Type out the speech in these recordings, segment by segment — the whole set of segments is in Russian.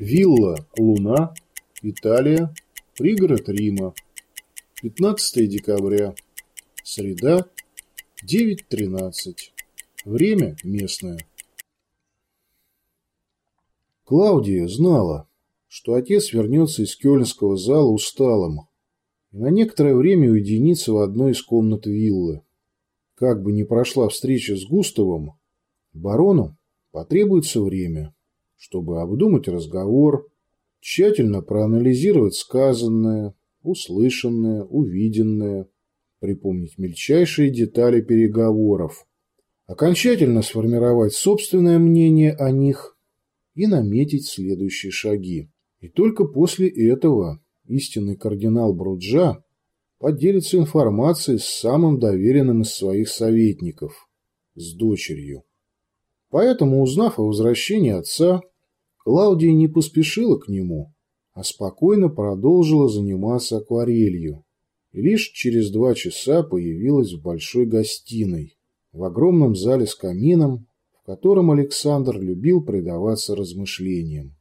Вилла Луна, Италия, пригород Рима. 15 декабря. Среда, 9.13. Время местное. Клаудия знала, что отец вернется из кёльнского зала усталым и на некоторое время уединится в одной из комнат виллы. Как бы ни прошла встреча с Густавом, барону потребуется время, чтобы обдумать разговор, тщательно проанализировать сказанное, услышанное, увиденное, припомнить мельчайшие детали переговоров, окончательно сформировать собственное мнение о них и наметить следующие шаги. И только после этого истинный кардинал Бруджа поделится информацией с самым доверенным из своих советников, с дочерью. Поэтому, узнав о возвращении отца, Клаудия не поспешила к нему, а спокойно продолжила заниматься акварелью и лишь через два часа появилась в большой гостиной, в огромном зале с камином, в котором Александр любил предаваться размышлениям.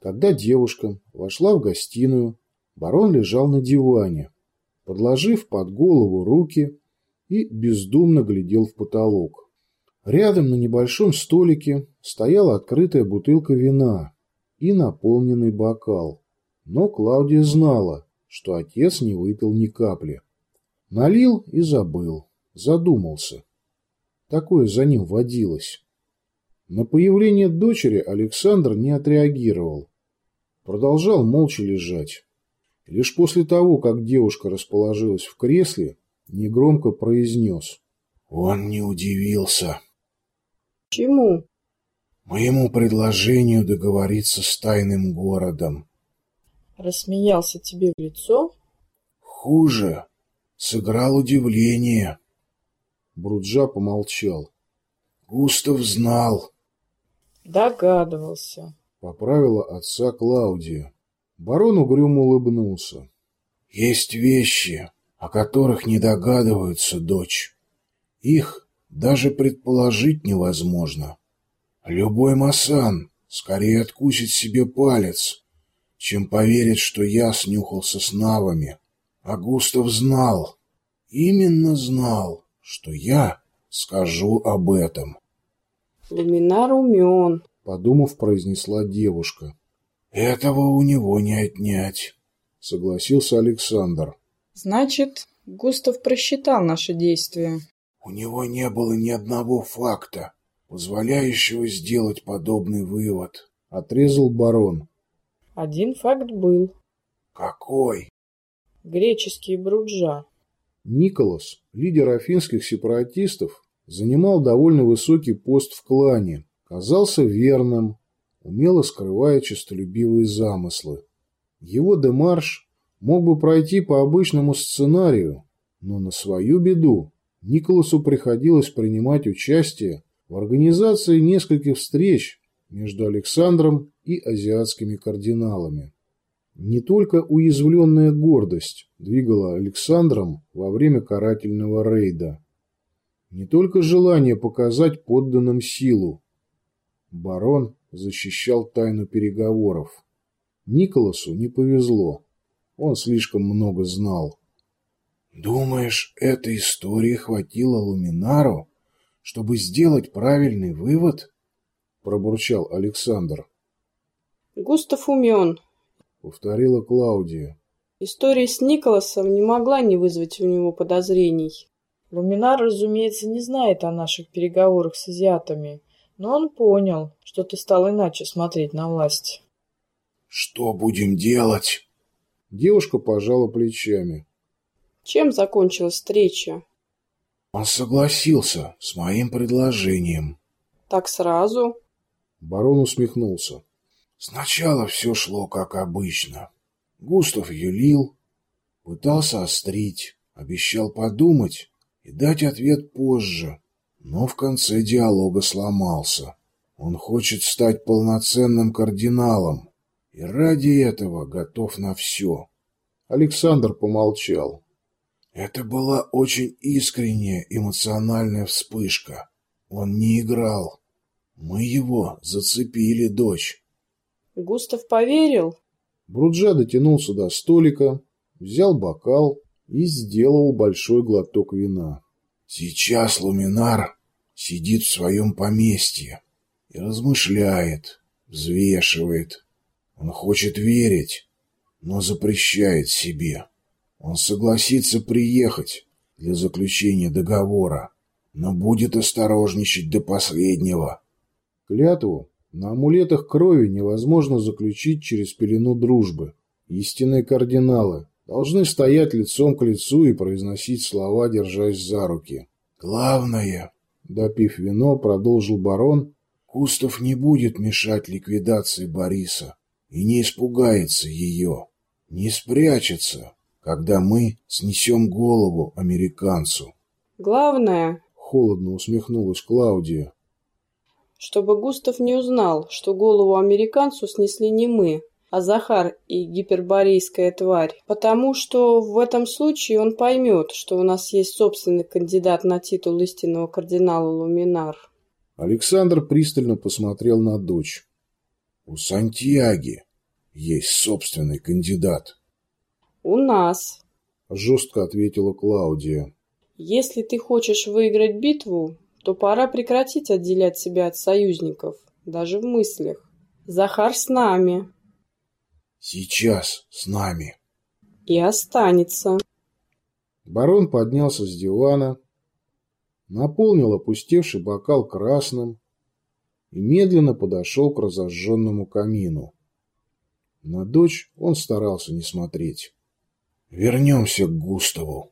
Когда девушка вошла в гостиную, барон лежал на диване, подложив под голову руки и бездумно глядел в потолок. Рядом на небольшом столике стояла открытая бутылка вина и наполненный бокал. Но Клаудия знала, что отец не выпил ни капли. Налил и забыл, задумался. Такое за ним водилось. На появление дочери Александр не отреагировал. Продолжал молча лежать. Лишь после того, как девушка расположилась в кресле, негромко произнес. Он не удивился. Чему? Моему предложению договориться с тайным городом. Рассмеялся тебе в лицо? Хуже. Сыграл удивление. Бруджа помолчал. Густав знал. Догадывался. Поправила отца Клаудия. Барон угрюмо улыбнулся. Есть вещи, о которых не догадывается дочь. Их даже предположить невозможно. Любой масан скорее откусит себе палец, чем поверит, что я снюхался с навами. А Густав знал, именно знал, что я скажу об этом. Луминар умен, подумав, произнесла девушка. Этого у него не отнять, согласился Александр. Значит, Густав просчитал наши действия. У него не было ни одного факта, позволяющего сделать подобный вывод, отрезал барон. Один факт был. Какой? Греческие бруджа. Николас, лидер афинских сепаратистов, занимал довольно высокий пост в клане, казался верным, умело скрывая честолюбивые замыслы. Его демарш мог бы пройти по обычному сценарию, но на свою беду Николасу приходилось принимать участие в организации нескольких встреч между Александром и азиатскими кардиналами. Не только уязвленная гордость двигала Александром во время карательного рейда. Не только желание показать подданным силу. Барон защищал тайну переговоров. Николасу не повезло. Он слишком много знал. «Думаешь, этой истории хватило Луминару, чтобы сделать правильный вывод?» – пробурчал Александр. «Густав умен», – повторила Клаудия. История с Николасом не могла не вызвать у него подозрений. Луминар, разумеется, не знает о наших переговорах с азиатами, но он понял, что ты стал иначе смотреть на власть. «Что будем делать?» Девушка пожала плечами. Чем закончилась встреча? Он согласился с моим предложением. Так сразу? Барон усмехнулся. Сначала все шло как обычно. Густав юлил, пытался острить, обещал подумать и дать ответ позже но в конце диалога сломался. Он хочет стать полноценным кардиналом и ради этого готов на все. Александр помолчал. Это была очень искренняя эмоциональная вспышка. Он не играл. Мы его зацепили, дочь. Густав поверил? Бруджа дотянулся до столика, взял бокал и сделал большой глоток вина. Сейчас Луминар сидит в своем поместье и размышляет, взвешивает. Он хочет верить, но запрещает себе. Он согласится приехать для заключения договора, но будет осторожничать до последнего. Клятву на амулетах крови невозможно заключить через пелену дружбы. Истинные кардиналы должны стоять лицом к лицу и произносить слова, держась за руки. «Главное», — допив вино, продолжил барон, — «Кустов не будет мешать ликвидации Бориса и не испугается ее, не спрячется, когда мы снесем голову американцу». «Главное», — холодно усмехнулась Клаудия, чтобы Густав не узнал, что голову американцу снесли не мы, а Захар и гиперборейская тварь, потому что в этом случае он поймет, что у нас есть собственный кандидат на титул истинного кардинала Луминар. Александр пристально посмотрел на дочь. У Сантьяги есть собственный кандидат. У нас, жестко ответила Клаудия. Если ты хочешь выиграть битву, то пора прекратить отделять себя от союзников, даже в мыслях. Захар с нами. Сейчас с нами. И останется. Барон поднялся с дивана, наполнил опустевший бокал красным и медленно подошел к разожженному камину. На дочь он старался не смотреть. Вернемся к Густаву.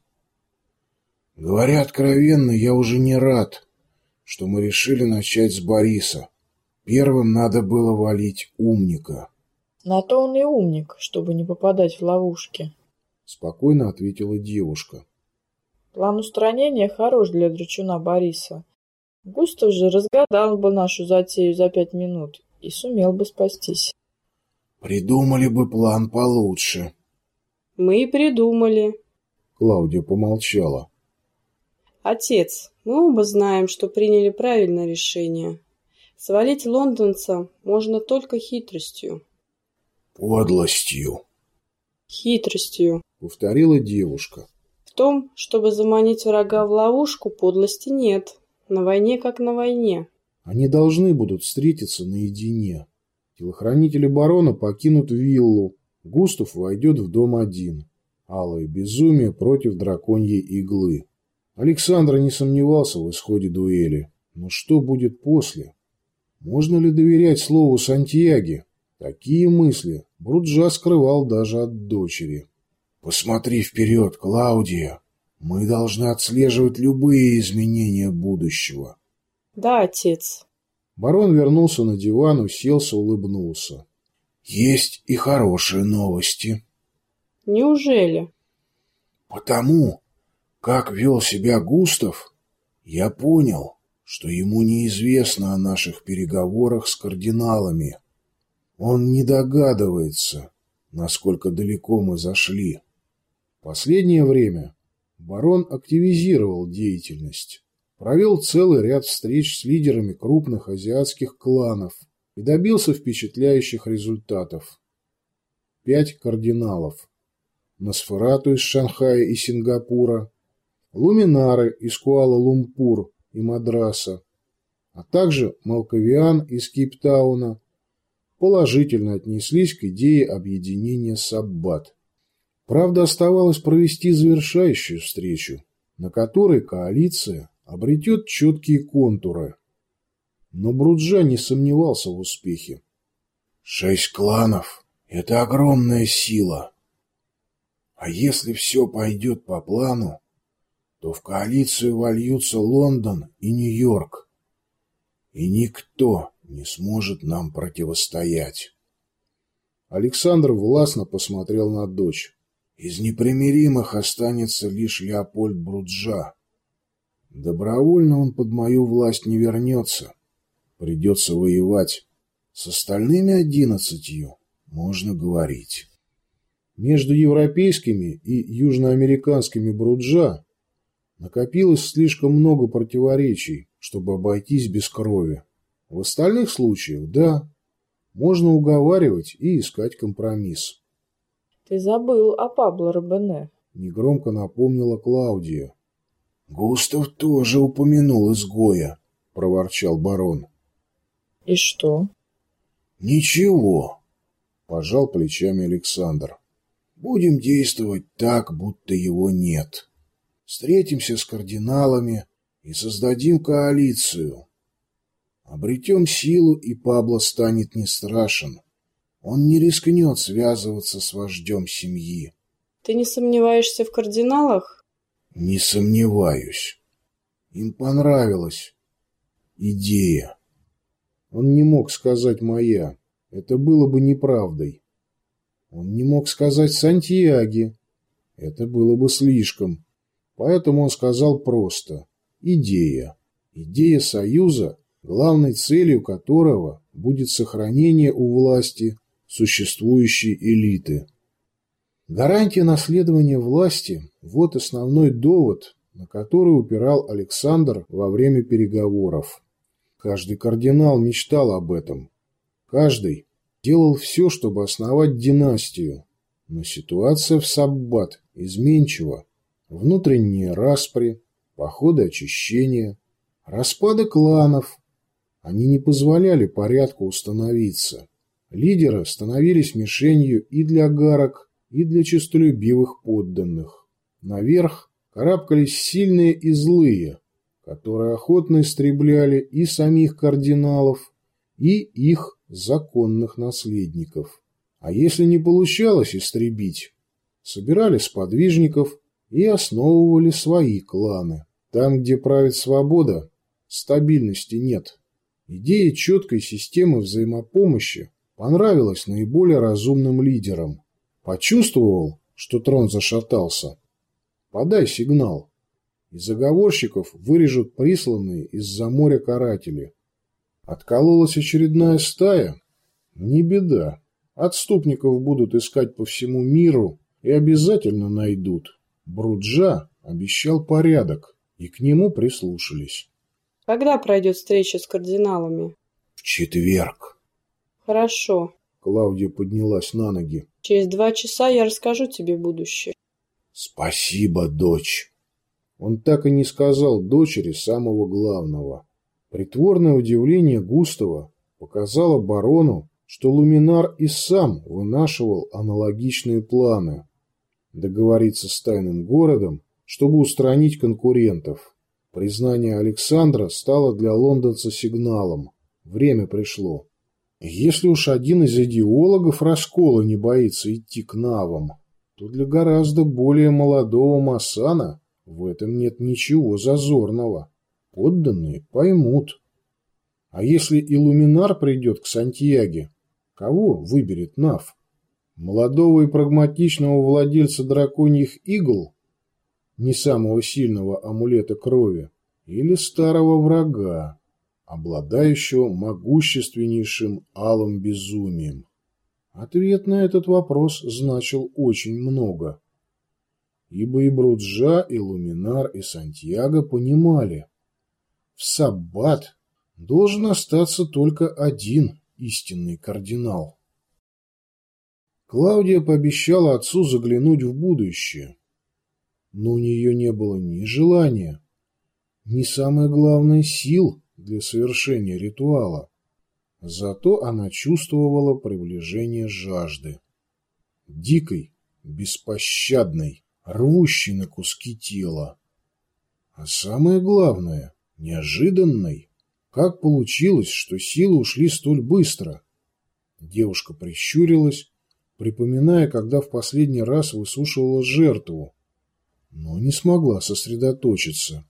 Говоря откровенно, я уже не рад, что мы решили начать с Бориса. Первым надо было валить умника. На то он и умник, чтобы не попадать в ловушки. Спокойно ответила девушка. План устранения хорош для драчуна Бориса. Густав же разгадал бы нашу затею за пять минут и сумел бы спастись. Придумали бы план получше. Мы и придумали. Клаудия помолчала. Отец, мы оба знаем, что приняли правильное решение. Свалить лондонца можно только хитростью. Подлостью. Хитростью, повторила девушка. В том, чтобы заманить врага в ловушку, подлости нет. На войне как на войне. Они должны будут встретиться наедине. Телохранители барона покинут виллу. Густав войдет в дом один. Алое безумие против драконьей иглы. Александр не сомневался в исходе дуэли. Но что будет после? Можно ли доверять слову Сантьяги? Такие мысли Бруджа скрывал даже от дочери. «Посмотри вперед, Клаудия. Мы должны отслеживать любые изменения будущего». «Да, отец». Барон вернулся на диван, уселся, улыбнулся. «Есть и хорошие новости». «Неужели?» «Потому как вел себя Густав, я понял, что ему неизвестно о наших переговорах с кардиналами. Он не догадывается, насколько далеко мы зашли. Последнее время барон активизировал деятельность, провел целый ряд встреч с лидерами крупных азиатских кланов и добился впечатляющих результатов. Пять кардиналов. Носферату из Шанхая и Сингапура, луминары из Куала-Лумпур и Мадраса, а также Малковиан из Кейптауна, положительно отнеслись к идее объединения Саббат. Правда, оставалось провести завершающую встречу, на которой коалиция обретет четкие контуры. Но Бруджа не сомневался в успехе. «Шесть кланов — это огромная сила. А если все пойдет по плану, то в коалицию вольются Лондон и Нью-Йорк, и никто не сможет нам противостоять. Александр властно посмотрел на дочь. Из непримиримых останется лишь Леопольд Бруджа. Добровольно он под мою власть не вернется. Придется воевать. С остальными одиннадцатью можно говорить. Между европейскими и южноамериканскими Бруджа Накопилось слишком много противоречий, чтобы обойтись без крови. В остальных случаях, да, можно уговаривать и искать компромисс. «Ты забыл о Пабло Робене», — негромко напомнила Клаудия. «Густав тоже упомянул изгоя», — проворчал барон. «И что?» «Ничего», — пожал плечами Александр. «Будем действовать так, будто его нет. Встретимся с кардиналами и создадим коалицию. Обретем силу, и Пабло станет не страшен. Он не рискнет связываться с вождем семьи. Ты не сомневаешься в кардиналах? Не сомневаюсь. Им понравилась идея. Он не мог сказать «моя». Это было бы неправдой. Он не мог сказать «Сантьяги». Это было бы слишком. Поэтому он сказал просто «идея». Идея союза, главной целью которого будет сохранение у власти существующей элиты. Гарантия наследования власти – вот основной довод, на который упирал Александр во время переговоров. Каждый кардинал мечтал об этом. Каждый делал все, чтобы основать династию. Но ситуация в Саббат изменчива. Внутренние распри, походы очищения, распады кланов. Они не позволяли порядку установиться. Лидеры становились мишенью и для гарок, и для честолюбивых подданных. Наверх карабкались сильные и злые, которые охотно истребляли и самих кардиналов, и их законных наследников. А если не получалось истребить, собирали сподвижников и основывали свои кланы. Там, где правит свобода, стабильности нет. Идея четкой системы взаимопомощи понравилось наиболее разумным лидерам. Почувствовал, что трон зашатался? Подай сигнал. И заговорщиков вырежут присланные из-за моря каратели. Откололась очередная стая? Не беда. Отступников будут искать по всему миру и обязательно найдут. Бруджа обещал порядок, и к нему прислушались. Когда пройдет встреча с кардиналами? В четверг. Хорошо. Клаудия поднялась на ноги. Через два часа я расскажу тебе будущее. Спасибо, дочь. Он так и не сказал дочери самого главного. Притворное удивление Густава показало барону, что Луминар и сам вынашивал аналогичные планы. Договориться с тайным городом, чтобы устранить конкурентов. Признание Александра стало для лондонца сигналом. Время пришло. Если уж один из идеологов раскола не боится идти к навам, то для гораздо более молодого Масана в этом нет ничего зазорного. Подданные поймут. А если иллюминар придет к Сантьяге, кого выберет Нав? Молодого и прагматичного владельца драконьих игл, не самого сильного амулета крови, или старого врага? обладающего могущественнейшим алым безумием? Ответ на этот вопрос значил очень много. Ибо и Бруджа, и Луминар, и Сантьяго понимали, в Саббат должен остаться только один истинный кардинал. Клаудия пообещала отцу заглянуть в будущее, но у нее не было ни желания, ни, самое главное, сил для совершения ритуала. Зато она чувствовала приближение жажды. Дикой, беспощадной, рвущей на куски тела. А самое главное, неожиданной. Как получилось, что силы ушли столь быстро? Девушка прищурилась, припоминая, когда в последний раз высушивала жертву, но не смогла сосредоточиться.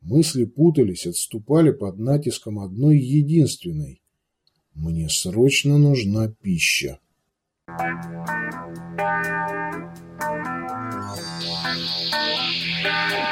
Мысли путались, отступали под натиском одной единственной. Мне срочно нужна пища. Bye.